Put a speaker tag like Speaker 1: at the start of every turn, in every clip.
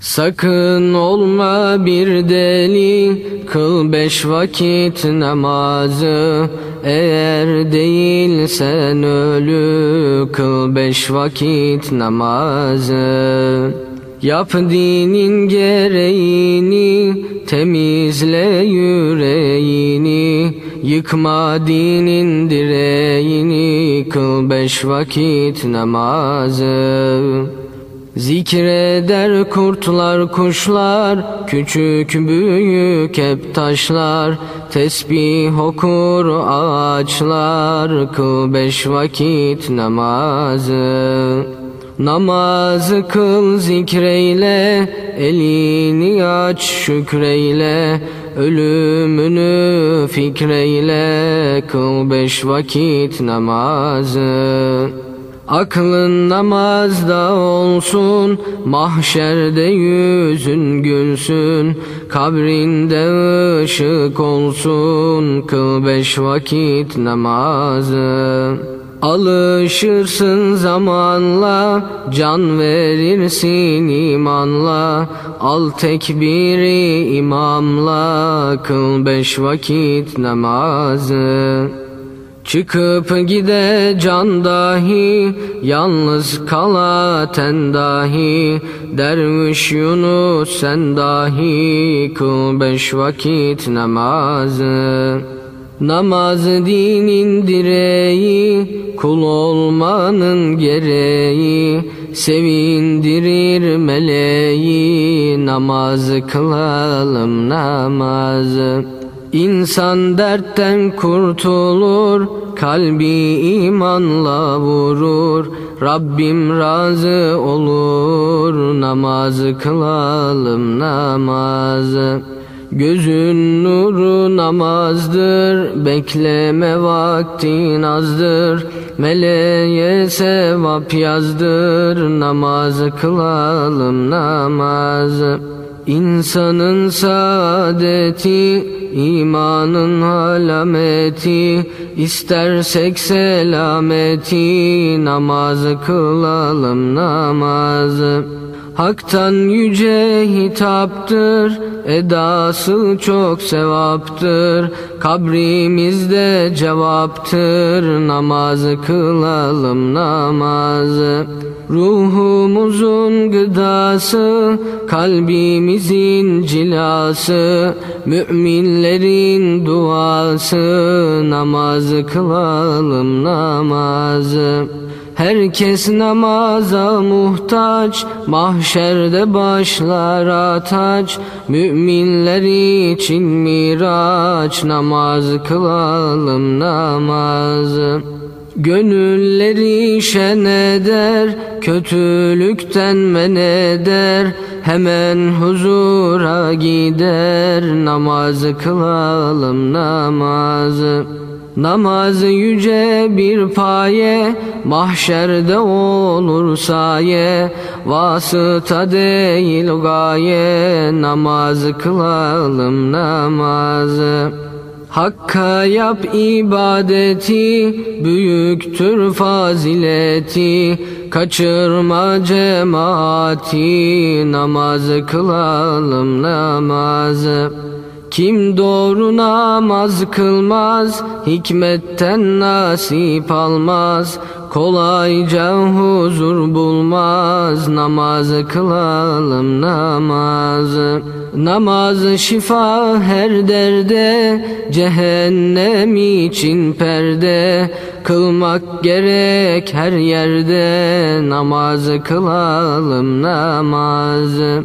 Speaker 1: Sakın olma bir deli, kıl beş vakit namazı. Eğer değilsen ölü, kıl beş vakit namazı. Yap dinin gereğini, temizle yüreğini, yıkma dinin direğini, kıl beş vakit namazı. Zikreder kurtlar kuşlar, küçük büyük hep taşlar, tesbih okur ağaçlar, kıl beş vakit namazı. Namazı kıl zikreyle, elini aç şükreyle, ölümünü fikreyle, kıl beş vakit namazı. Aklın namazda olsun, mahşerde yüzün gülsün, kabrinde ışık olsun, kıl beş vakit namazı. Alışırsın zamanla, can verirsin imanla, al tekbiri imamla, kıl beş vakit namazı. Çıkıp gide can dahi, yalnız kala ten dahi, derviş Yunus sen dahi, kıl beş vakit namazı. Namaz dinin direği, kul olmanın gereği, sevindirir meleği, namazı kılalım namazı. İnsan dertten kurtulur, kalbi imanla vurur, Rabbim razı olur, namazı kılalım namazı. Gözün nuru namazdır, bekleme vaktin azdır, meleğe sevap yazdır, namazı kılalım namazı. İnsanın saadeti, imanın alameti, istersek selameti, namazı kılalım namazı. Hak'tan yüce hitaptır, edası çok sevaptır, kabrimizde cevaptır, namazı kılalım namazı. Ruhumuzun gıdası, kalbimizin cilası, müminlerin duası, namazı kılalım namazı. Herkes namaza muhtaç, mahşerde başlar ataç, müminler için miraç, namazı kılalım namazı. Gönülleri şen eder, kötülükten men eder, hemen huzura gider, namazı kılalım namazı. Namaz yüce bir paye, mahşerde olur saye, vasıta değil gaye, namazı kılalım namazı. Hakka yap ibadeti, büyüktür fazileti, kaçırma cemaati, namazı kılalım namazı. Kim doğru namaz kılmaz, hikmetten nasip almaz, kolayca huzur bulmaz, namazı kılalım namazı. Namazı şifa her derde, cehennem için perde, kılmak gerek her yerde, namazı kılalım namazı.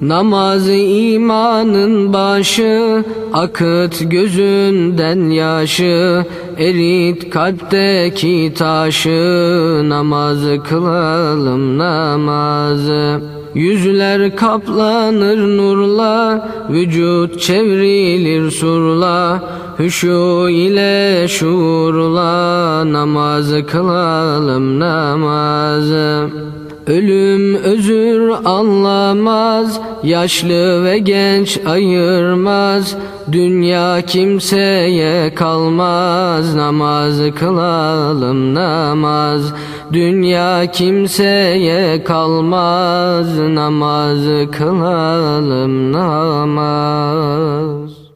Speaker 1: Namazı imanın başı, akıt gözünden yaşı, erit kalpteki taşı, namazı kılalım namazı. Yüzler kaplanır nurla, vücut çevrilir surla, hüşu ile şuurla, namazı kılalım namazı. Ölüm özür anlamaz, yaşlı ve genç ayırmaz. Dünya kimseye kalmaz, namaz kılalım namaz. Dünya kimseye kalmaz, namaz kılalım namaz.